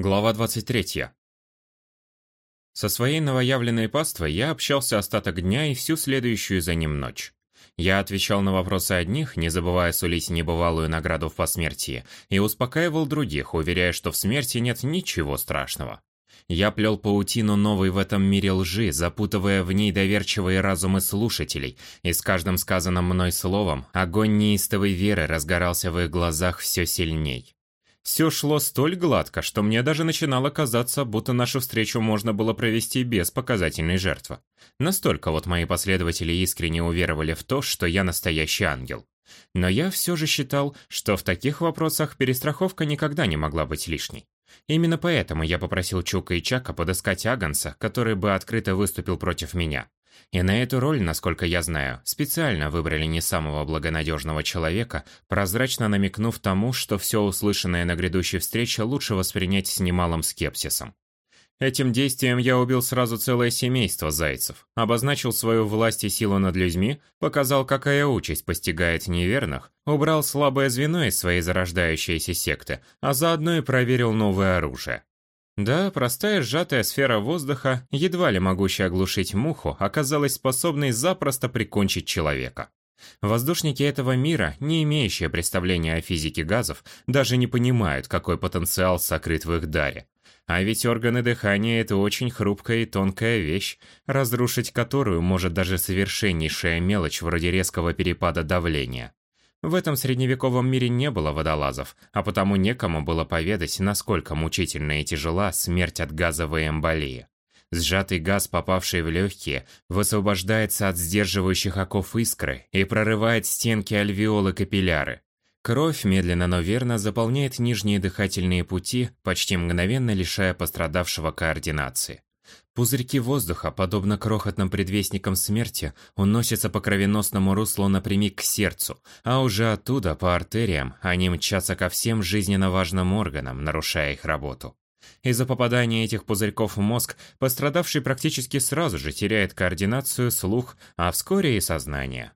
Глава 23. Со своей новоявленной паствой я общался остаток дня и всю следующую за ним ночь. Я отвечал на вопросы одних, не забывая сулить небывалую награду в посмертии, и успокаивал других, уверяя, что в смерти нет ничего страшного. Я плел паутину новой в этом мире лжи, запутывая в ней доверчивые разумы слушателей, и с каждым сказанным мной словом огонь неистовой веры разгорался в их глазах все сильней. Все шло столь гладко, что мне даже начинало казаться, будто нашу встречу можно было провести без показательной жертвы. Настолько вот мои последователи искренне уверовали в то, что я настоящий ангел. Но я все же считал, что в таких вопросах перестраховка никогда не могла быть лишней. Именно поэтому я попросил Чука и Чака подыскать Аганса, который бы открыто выступил против меня. И на эту роль, насколько я знаю, специально выбрали не самого благонадежного человека, прозрачно намекнув тому, что все услышанное на грядущей встрече лучше воспринять с немалым скепсисом. Этим действием я убил сразу целое семейство зайцев, обозначил свою власть и силу над людьми, показал, какая участь постигает неверных, убрал слабое звено из своей зарождающейся секты, а заодно и проверил новое оружие. Да, простая сжатая сфера воздуха, едва ли могущая оглушить муху, оказалась способной запросто прикончить человека. Воздушники этого мира, не имеющие представления о физике газов, даже не понимают, какой потенциал сокрыт в их даре. А ведь органы дыхания – это очень хрупкая и тонкая вещь, разрушить которую может даже совершеннейшая мелочь вроде резкого перепада давления. В этом средневековом мире не было водолазов, а потому некому было поведать, насколько мучительна и тяжела смерть от газовой эмболии. Сжатый газ, попавший в легкие, высвобождается от сдерживающих оков искры и прорывает стенки альвеолы капилляры. Кровь медленно, но верно заполняет нижние дыхательные пути, почти мгновенно лишая пострадавшего координации. Пузырьки воздуха, подобно крохотным предвестникам смерти, уносятся по кровеносному руслу напрямик к сердцу, а уже оттуда, по артериям, они мчатся ко всем жизненно важным органам, нарушая их работу. Из-за попадания этих пузырьков в мозг пострадавший практически сразу же теряет координацию, слух, а вскоре и сознание.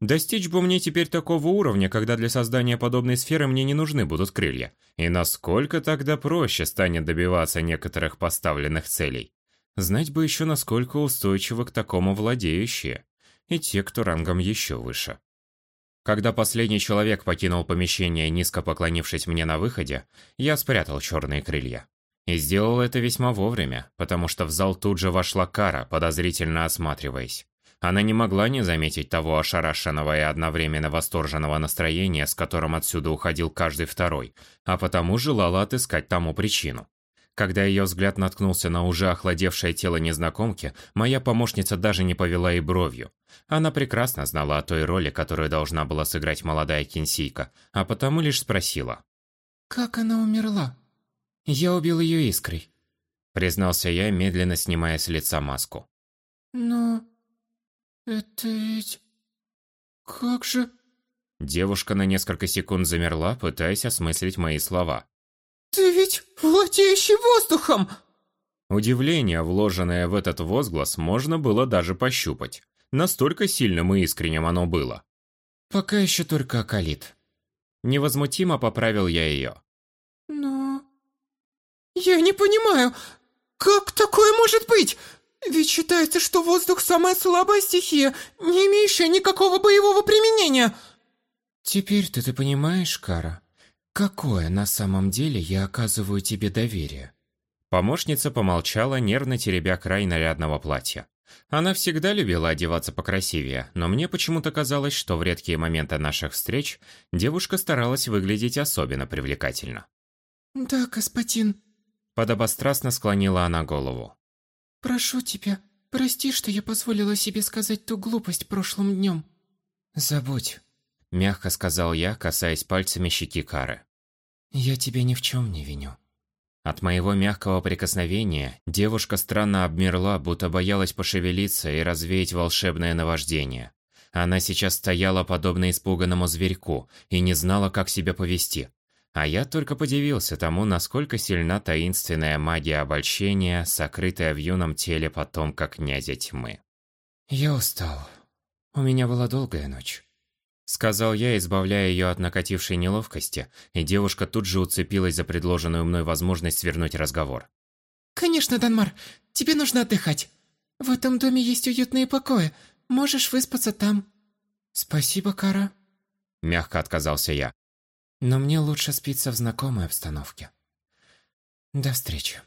Достичь бы мне теперь такого уровня, когда для создания подобной сферы мне не нужны будут крылья. И насколько тогда проще станет добиваться некоторых поставленных целей. Знать бы еще, насколько устойчивы к такому владеющие. И те, кто рангом еще выше. Когда последний человек покинул помещение, низко поклонившись мне на выходе, я спрятал черные крылья. И сделал это весьма вовремя, потому что в зал тут же вошла Кара, подозрительно осматриваясь. Она не могла не заметить того ошарашенного и одновременно восторженного настроения, с которым отсюда уходил каждый второй, а потому желала отыскать тому причину. Когда ее взгляд наткнулся на уже охладевшее тело незнакомки, моя помощница даже не повела и бровью. Она прекрасно знала о той роли, которую должна была сыграть молодая кинсийка, а потому лишь спросила. «Как она умерла?» «Я убил ее искрой», — признался я, медленно снимая с лица маску. «Но... это ведь... как же...» Девушка на несколько секунд замерла, пытаясь осмыслить мои слова. «Ты ведь владеющий воздухом!» Удивление, вложенное в этот возглас, можно было даже пощупать. Настолько сильным и искренним оно было. «Пока еще только Акалит». Невозмутимо поправил я ее. «Но... я не понимаю, как такое может быть? Ведь считается, что воздух самая слабая стихия, не имеющая никакого боевого применения». «Теперь-то ты понимаешь, Кара?» Какое на самом деле я оказываю тебе доверие? Помощница помолчала, нервно теребя край нарядного платья. Она всегда любила одеваться покрасивее, но мне почему-то казалось, что в редкие моменты наших встреч девушка старалась выглядеть особенно привлекательно. «Да, господин», – подобострастно склонила она голову. «Прошу тебя, прости, что я позволила себе сказать ту глупость прошлым днем». «Забудь», Мягко сказал я, касаясь пальцами щеки Кары. «Я тебя ни в чем не виню». От моего мягкого прикосновения девушка странно обмерла, будто боялась пошевелиться и развеять волшебное наваждение. Она сейчас стояла подобно испуганному зверьку и не знала, как себя повести. А я только подивился тому, насколько сильна таинственная магия обольщения, сокрытая в юном теле потомка князя тьмы. «Я устал. У меня была долгая ночь. Сказал я, избавляя ее от накатившей неловкости, и девушка тут же уцепилась за предложенную мной возможность свернуть разговор. «Конечно, Данмар, тебе нужно отдыхать. В этом доме есть уютные покои. Можешь выспаться там». «Спасибо, Кара», — мягко отказался я. «Но мне лучше спиться в знакомой обстановке. До встречи».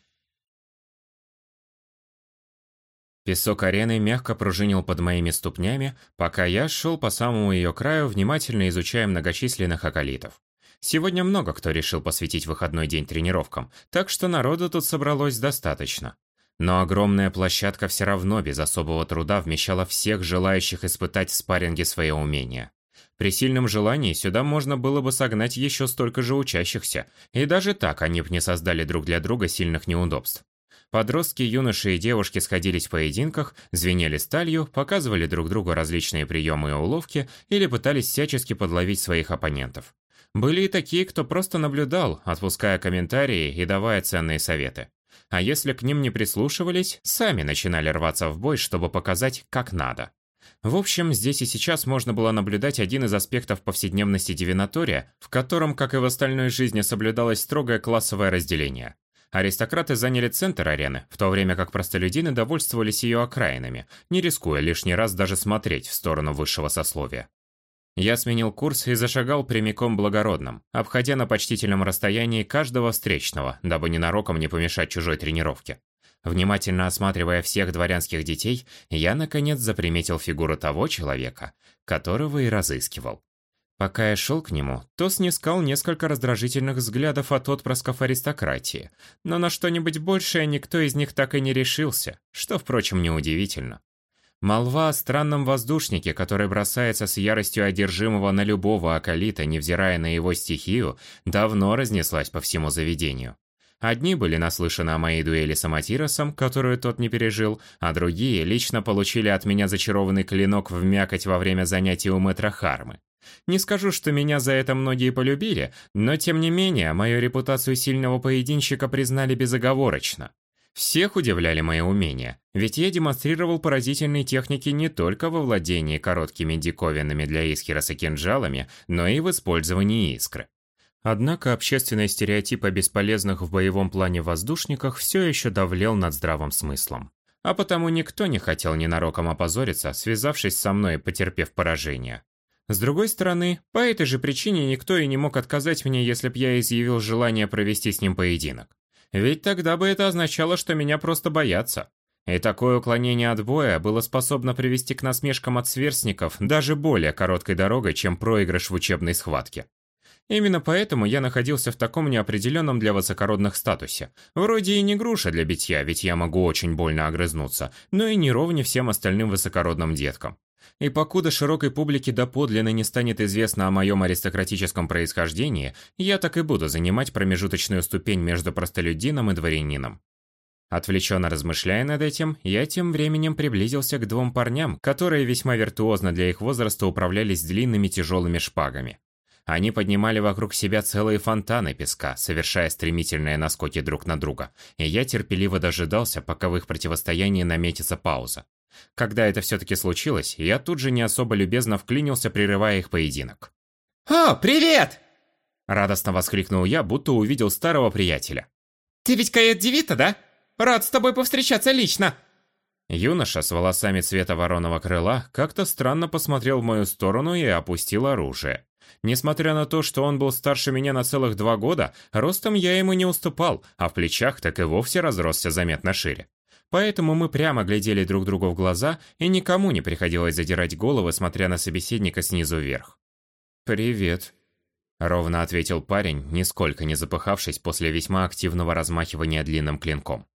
Песок арены мягко пружинил под моими ступнями, пока я шел по самому ее краю, внимательно изучая многочисленных околитов. Сегодня много кто решил посвятить выходной день тренировкам, так что народу тут собралось достаточно. Но огромная площадка все равно без особого труда вмещала всех желающих испытать в спарринге свои умения. При сильном желании сюда можно было бы согнать еще столько же учащихся, и даже так они бы не создали друг для друга сильных неудобств. Подростки, юноши и девушки сходились в поединках, звенели сталью, показывали друг другу различные приемы и уловки или пытались всячески подловить своих оппонентов. Были и такие, кто просто наблюдал, отпуская комментарии и давая ценные советы. А если к ним не прислушивались, сами начинали рваться в бой, чтобы показать, как надо. В общем, здесь и сейчас можно было наблюдать один из аспектов повседневности Дивинатория, в котором, как и в остальной жизни, соблюдалось строгое классовое разделение. Аристократы заняли центр арены, в то время как простолюдины довольствовались ее окраинами, не рискуя лишний раз даже смотреть в сторону высшего сословия. Я сменил курс и зашагал прямиком благородным, обходя на почтительном расстоянии каждого встречного, дабы ненароком не помешать чужой тренировке. Внимательно осматривая всех дворянских детей, я, наконец, заприметил фигуру того человека, которого и разыскивал. Пока я шел к нему, то снискал несколько раздражительных взглядов от отпрысков аристократии, но на что-нибудь большее никто из них так и не решился, что, впрочем, неудивительно. Молва о странном воздушнике, который бросается с яростью одержимого на любого акалита, невзирая на его стихию, давно разнеслась по всему заведению. Одни были наслышаны о моей дуэли с Аматиросом, которую тот не пережил, а другие лично получили от меня зачарованный клинок в мякоть во время занятий у мэтра Хармы. Не скажу, что меня за это многие полюбили, но тем не менее, мою репутацию сильного поединщика признали безоговорочно. Всех удивляли мои умения, ведь я демонстрировал поразительные техники не только во владении короткими диковинами для Исхироса кинжалами, но и в использовании искры. Однако общественный стереотип о бесполезных в боевом плане воздушниках все еще давлел над здравым смыслом. А потому никто не хотел ненароком опозориться, связавшись со мной и потерпев поражение. С другой стороны, по этой же причине никто и не мог отказать мне, если б я изъявил желание провести с ним поединок. Ведь тогда бы это означало, что меня просто боятся. И такое уклонение от боя было способно привести к насмешкам от сверстников даже более короткой дорогой, чем проигрыш в учебной схватке. Именно поэтому я находился в таком неопределенном для высокородных статусе. Вроде и не груша для битья, ведь я могу очень больно огрызнуться, но и не ровне всем остальным высокородным деткам. И покуда широкой публике доподлинно не станет известно о моем аристократическом происхождении, я так и буду занимать промежуточную ступень между простолюдином и дворянином. Отвлеченно размышляя над этим, я тем временем приблизился к двум парням, которые весьма виртуозно для их возраста управлялись длинными тяжелыми шпагами. Они поднимали вокруг себя целые фонтаны песка, совершая стремительные наскоки друг на друга, и я терпеливо дожидался, пока в их противостоянии наметится пауза. Когда это все-таки случилось, я тут же не особо любезно вклинился, прерывая их поединок. «О, привет!» Радостно воскликнул я, будто увидел старого приятеля. «Ты ведь Каэт Девита, да? Рад с тобой повстречаться лично!» Юноша с волосами цвета вороного крыла как-то странно посмотрел в мою сторону и опустил оружие. Несмотря на то, что он был старше меня на целых два года, ростом я ему не уступал, а в плечах так и вовсе разросся заметно шире. Поэтому мы прямо глядели друг другу в глаза, и никому не приходилось задирать головы, смотря на собеседника снизу вверх. «Привет», — ровно ответил парень, нисколько не запыхавшись после весьма активного размахивания длинным клинком.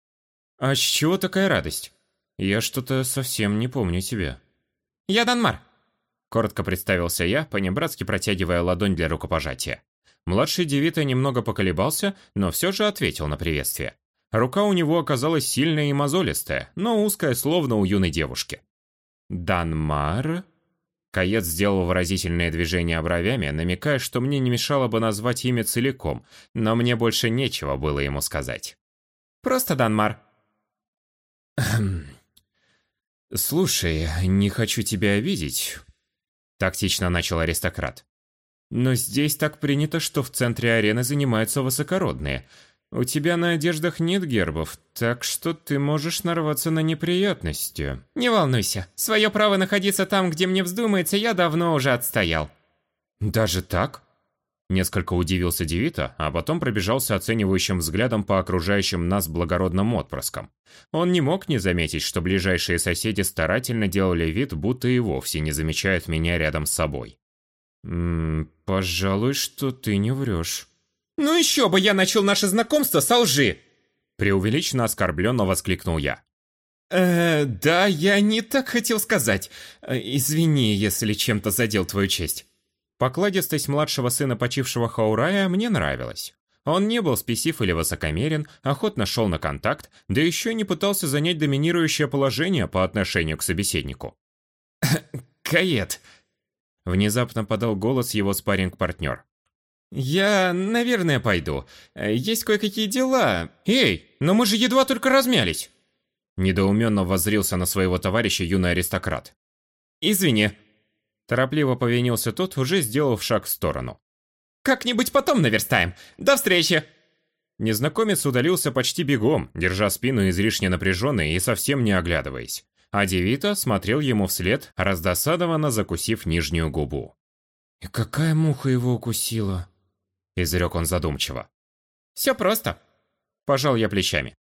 «А с чего такая радость? Я что-то совсем не помню тебя». «Я Данмар», — коротко представился я, понебратски протягивая ладонь для рукопожатия. Младший Девита немного поколебался, но все же ответил на приветствие. Рука у него оказалась сильная и мозолистая, но узкая, словно у юной девушки. «Данмар?» Каец сделал выразительное движение бровями, намекая, что мне не мешало бы назвать имя целиком, но мне больше нечего было ему сказать. «Просто Данмар». «Слушай, не хочу тебя обидеть. Тактично начал аристократ. «Но здесь так принято, что в центре арены занимаются высокородные. У тебя на одеждах нет гербов, так что ты можешь нарваться на неприятности». «Не волнуйся, свое право находиться там, где мне вздумается, я давно уже отстоял». «Даже так?» Несколько удивился Девита, а потом пробежался оценивающим взглядом по окружающим нас благородным отпрыскам. Он не мог не заметить, что ближайшие соседи старательно делали вид, будто и вовсе не замечают меня рядом с собой. «Ммм, пожалуй, что ты не врешь». «Ну еще бы я начал наше знакомство со лжи!» Преувеличенно оскорбленно воскликнул я. «Э, да, я не так хотел сказать. Э, извини, если чем-то задел твою честь». Покладистость младшего сына почившего Хаурая мне нравилась. Он не был спесив или высокомерен, охотно шел на контакт, да еще не пытался занять доминирующее положение по отношению к собеседнику. «Кает!» Внезапно подал голос его спарринг-партнер. «Я, наверное, пойду. Есть кое-какие дела. Эй, но мы же едва только размялись!» Недоуменно воззрился на своего товарища юный аристократ. «Извини, Торопливо повинился тот, уже сделав шаг в сторону. «Как-нибудь потом наверстаем. До встречи!» Незнакомец удалился почти бегом, держа спину излишне напряженной и совсем не оглядываясь. А Девита смотрел ему вслед, раздосадованно закусив нижнюю губу. «И какая муха его укусила?» – изрек он задумчиво. «Все просто». Пожал я плечами.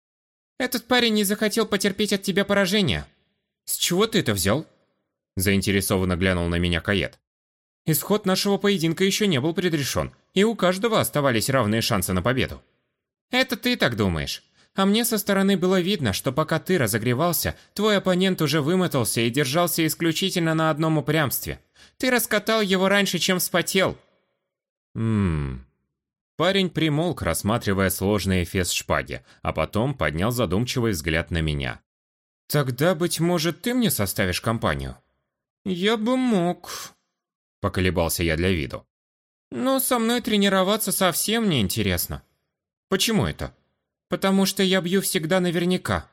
«Этот парень не захотел потерпеть от тебя поражения». «С чего ты это взял?» Заинтересованно глянул на меня Кает. Исход нашего поединка еще не был предрешен, и у каждого оставались равные шансы на победу. Это ты так думаешь. А мне со стороны было видно, что пока ты разогревался, твой оппонент уже вымотался и держался исключительно на одном упрямстве. Ты раскатал его раньше, чем вспотел. Ммм. Парень примолк, рассматривая сложный эфес шпаги, а потом поднял задумчивый взгляд на меня. «Тогда, быть может, ты мне составишь компанию?» «Я бы мог», — поколебался я для виду. «Но со мной тренироваться совсем не интересно». «Почему это?» «Потому что я бью всегда наверняка.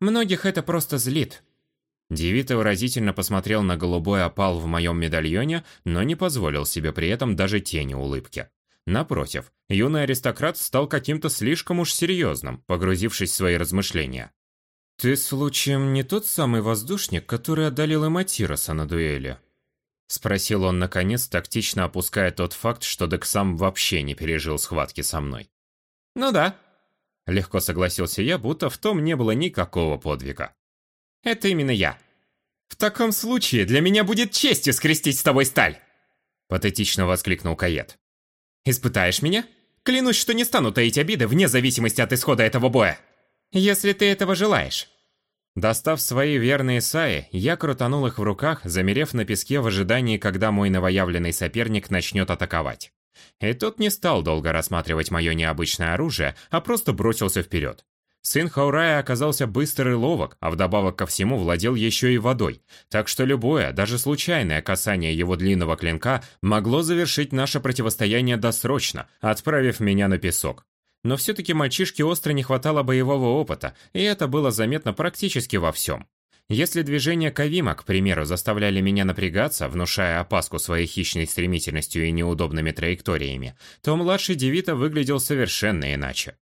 Многих это просто злит». Девита выразительно посмотрел на голубой опал в моем медальоне, но не позволил себе при этом даже тени улыбки. Напротив, юный аристократ стал каким-то слишком уж серьезным, погрузившись в свои размышления. «Ты, случаем, не тот самый воздушник, который одолел Эматироса на дуэли?» Спросил он, наконец, тактично опуская тот факт, что Дексам вообще не пережил схватки со мной. «Ну да». Легко согласился я, будто в том не было никакого подвига. «Это именно я. В таком случае для меня будет честью скрестить с тобой сталь!» Патетично воскликнул Кает. «Испытаешь меня? Клянусь, что не стану таить обиды вне зависимости от исхода этого боя!» если ты этого желаешь». Достав свои верные саи, я крутанул их в руках, замерев на песке в ожидании, когда мой новоявленный соперник начнет атаковать. И тот не стал долго рассматривать мое необычное оружие, а просто бросился вперед. Сын Хаурая оказался быстр и ловок, а вдобавок ко всему владел еще и водой, так что любое, даже случайное касание его длинного клинка могло завершить наше противостояние досрочно, отправив меня на песок но все-таки мальчишке остро не хватало боевого опыта, и это было заметно практически во всем. Если движения Кавима, к примеру, заставляли меня напрягаться, внушая опаску своей хищной стремительностью и неудобными траекториями, то младший Девита выглядел совершенно иначе.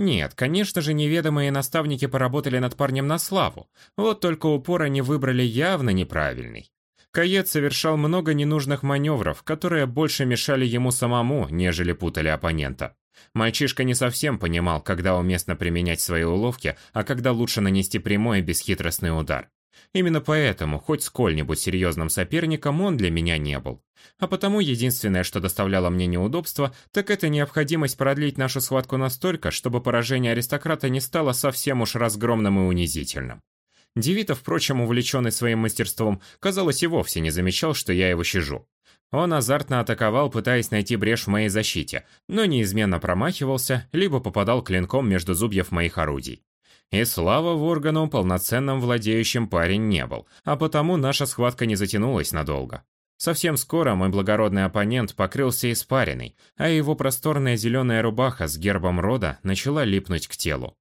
Нет, конечно же, неведомые наставники поработали над парнем на славу, вот только упор они выбрали явно неправильный. Кает совершал много ненужных маневров, которые больше мешали ему самому, нежели путали оппонента. Мальчишка не совсем понимал, когда уместно применять свои уловки, а когда лучше нанести прямой и бесхитростный удар. Именно поэтому, хоть сколь-нибудь серьезным соперником он для меня не был. А потому единственное, что доставляло мне неудобства, так это необходимость продлить нашу схватку настолько, чтобы поражение аристократа не стало совсем уж разгромным и унизительным. Девита, впрочем, увлеченный своим мастерством, казалось, и вовсе не замечал, что я его щажу. Он азартно атаковал, пытаясь найти брешь в моей защите, но неизменно промахивался, либо попадал клинком между зубьев моих орудий. И слава Воргану полноценным владеющим парень не был, а потому наша схватка не затянулась надолго. Совсем скоро мой благородный оппонент покрылся испариной, а его просторная зеленая рубаха с гербом рода начала липнуть к телу.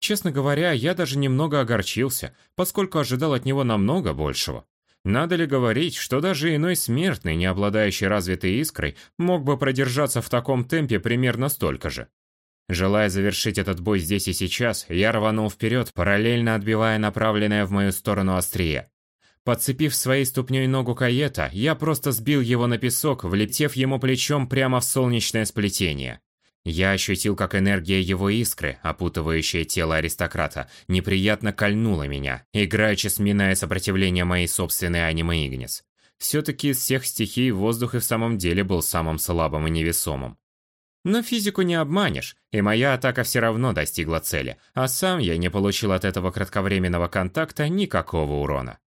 Честно говоря, я даже немного огорчился, поскольку ожидал от него намного большего. Надо ли говорить, что даже иной смертный, не обладающий развитой искрой, мог бы продержаться в таком темпе примерно столько же? Желая завершить этот бой здесь и сейчас, я рванул вперед, параллельно отбивая направленное в мою сторону острие. Подцепив своей ступней ногу Каета, я просто сбил его на песок, влетев ему плечом прямо в солнечное сплетение. Я ощутил, как энергия его искры, опутывающая тело аристократа, неприятно кольнула меня, играючи сминая сопротивление моей собственной аниме Игнис. Все-таки из всех стихий воздух и в самом деле был самым слабым и невесомым. Но физику не обманешь, и моя атака все равно достигла цели, а сам я не получил от этого кратковременного контакта никакого урона.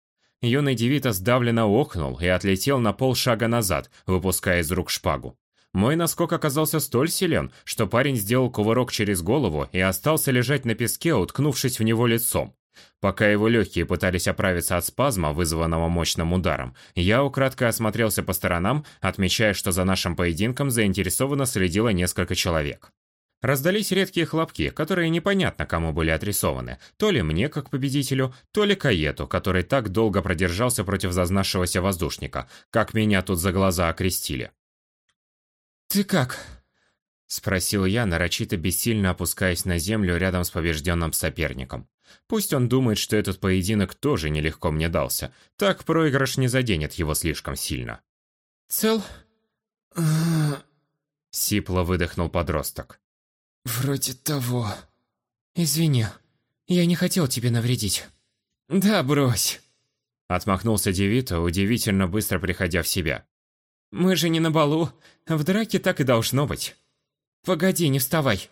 Юный Девита сдавленно охнул и отлетел на полшага назад, выпуская из рук шпагу. Мой наскок оказался столь силен, что парень сделал кувырок через голову и остался лежать на песке, уткнувшись в него лицом. Пока его легкие пытались оправиться от спазма, вызванного мощным ударом, я украдкой осмотрелся по сторонам, отмечая, что за нашим поединком заинтересованно следило несколько человек. Раздались редкие хлопки, которые непонятно кому были адресованы, то ли мне как победителю, то ли Каету, который так долго продержался против зазнавшегося воздушника, как меня тут за глаза окрестили. «Ты как?» – спросил я, нарочито бессильно опускаясь на землю рядом с побежденным соперником. Пусть он думает, что этот поединок тоже нелегко мне дался, так проигрыш не заденет его слишком сильно. «Цел?» Сипло выдохнул подросток. «Вроде того. Извини, я не хотел тебе навредить». «Да, брось». Отмахнулся Девита, удивительно быстро приходя в себя. Мы же не на балу. В драке так и должно быть. Погоди, не вставай.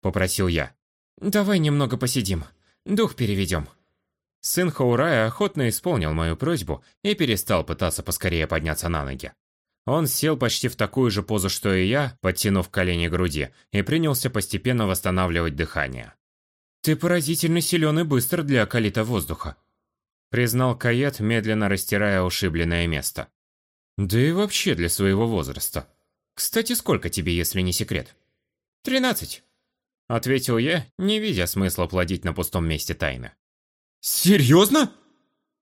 Попросил я. Давай немного посидим. Дух переведем. Сын Хаурая охотно исполнил мою просьбу и перестал пытаться поскорее подняться на ноги. Он сел почти в такую же позу, что и я, подтянув колени к груди, и принялся постепенно восстанавливать дыхание. «Ты поразительно силен и быстр для калита воздуха», признал Кает, медленно растирая ушибленное место. Да и вообще для своего возраста. Кстати, сколько тебе, если не секрет? Тринадцать. Ответил я, не видя смысла плодить на пустом месте тайны. Серьезно?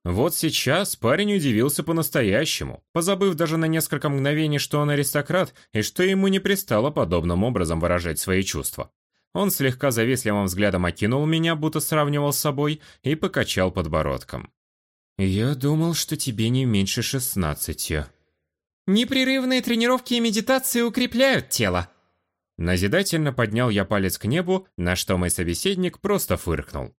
Вот сейчас парень удивился по-настоящему, позабыв даже на несколько мгновений, что он аристократ, и что ему не пристало подобным образом выражать свои чувства. Он слегка завистливым взглядом окинул меня, будто сравнивал с собой, и покачал подбородком. «Я думал, что тебе не меньше шестнадцати», Непрерывные тренировки и медитации укрепляют тело. Назидательно поднял я палец к небу, на что мой собеседник просто фыркнул.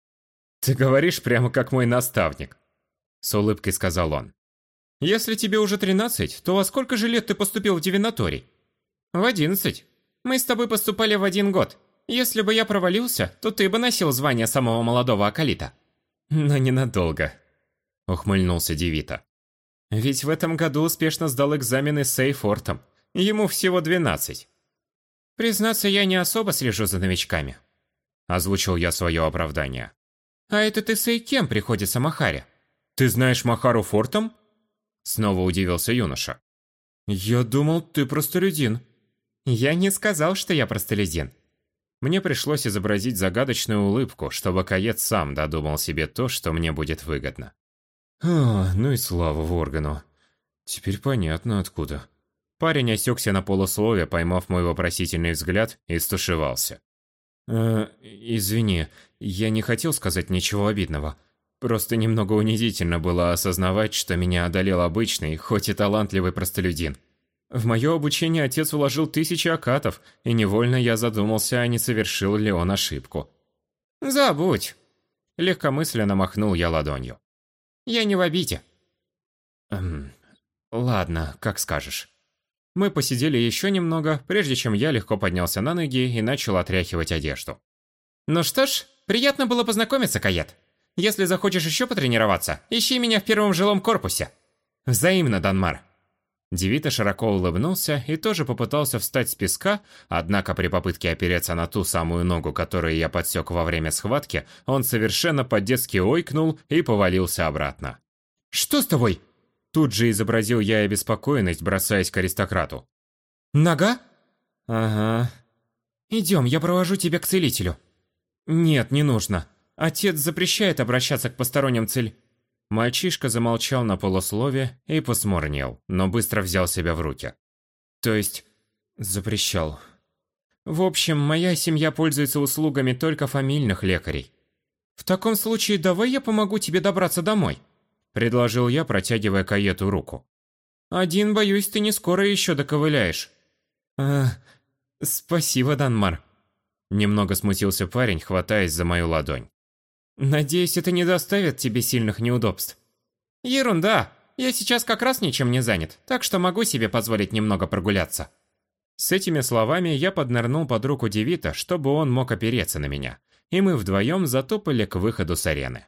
«Ты говоришь прямо как мой наставник», — с улыбкой сказал он. «Если тебе уже тринадцать, то во сколько же лет ты поступил в девинаторий?» «В одиннадцать. Мы с тобой поступали в один год. Если бы я провалился, то ты бы носил звание самого молодого Акалита». «Но ненадолго», — ухмыльнулся Девита. Ведь в этом году успешно сдал экзамены с Сейфортом. Ему всего 12. Признаться, я не особо слежу за новичками. Озвучил я свое оправдание. А это ты с кем приходится Махаре? Ты знаешь Махару Фортом? Снова удивился юноша. Я думал, ты простолюдин. Я не сказал, что я простолюдин. Мне пришлось изобразить загадочную улыбку, чтобы Кает сам додумал себе то, что мне будет выгодно. А, ну и слава Воргану. Теперь понятно откуда. Парень осекся на полуслове, поймав мой вопросительный взгляд, и стушевался. «Э, извини, я не хотел сказать ничего обидного. Просто немного унизительно было осознавать, что меня одолел обычный, хоть и талантливый простолюдин. В мое обучение отец вложил тысячи акатов, и невольно я задумался, а не совершил ли он ошибку. «Забудь!» Легкомысленно махнул я ладонью. Я не в обиде. Эм, ладно, как скажешь. Мы посидели еще немного, прежде чем я легко поднялся на ноги и начал отряхивать одежду. Ну что ж, приятно было познакомиться, Кает. Если захочешь еще потренироваться, ищи меня в первом жилом корпусе. Взаимно, Данмар. Девита широко улыбнулся и тоже попытался встать с песка, однако при попытке опереться на ту самую ногу, которую я подсек во время схватки, он совершенно по-детски ойкнул и повалился обратно. «Что с тобой?» Тут же изобразил я обеспокоенность, бросаясь к аристократу. «Нога?» «Ага». «Идем, я провожу тебя к целителю». «Нет, не нужно. Отец запрещает обращаться к посторонним цель...» Мальчишка замолчал на полуслове и посмурнел, но быстро взял себя в руки. То есть, запрещал. В общем, моя семья пользуется услугами только фамильных лекарей. В таком случае давай я помогу тебе добраться домой, предложил я, протягивая Каету руку. Один, боюсь, ты не скоро еще доковыляешь. А, спасибо, Данмар. Немного смутился парень, хватаясь за мою ладонь. Надеюсь, это не доставит тебе сильных неудобств. Ерунда. Я сейчас как раз ничем не занят, так что могу себе позволить немного прогуляться. С этими словами я поднырнул под руку Девита, чтобы он мог опереться на меня, и мы вдвоем затопали к выходу с арены.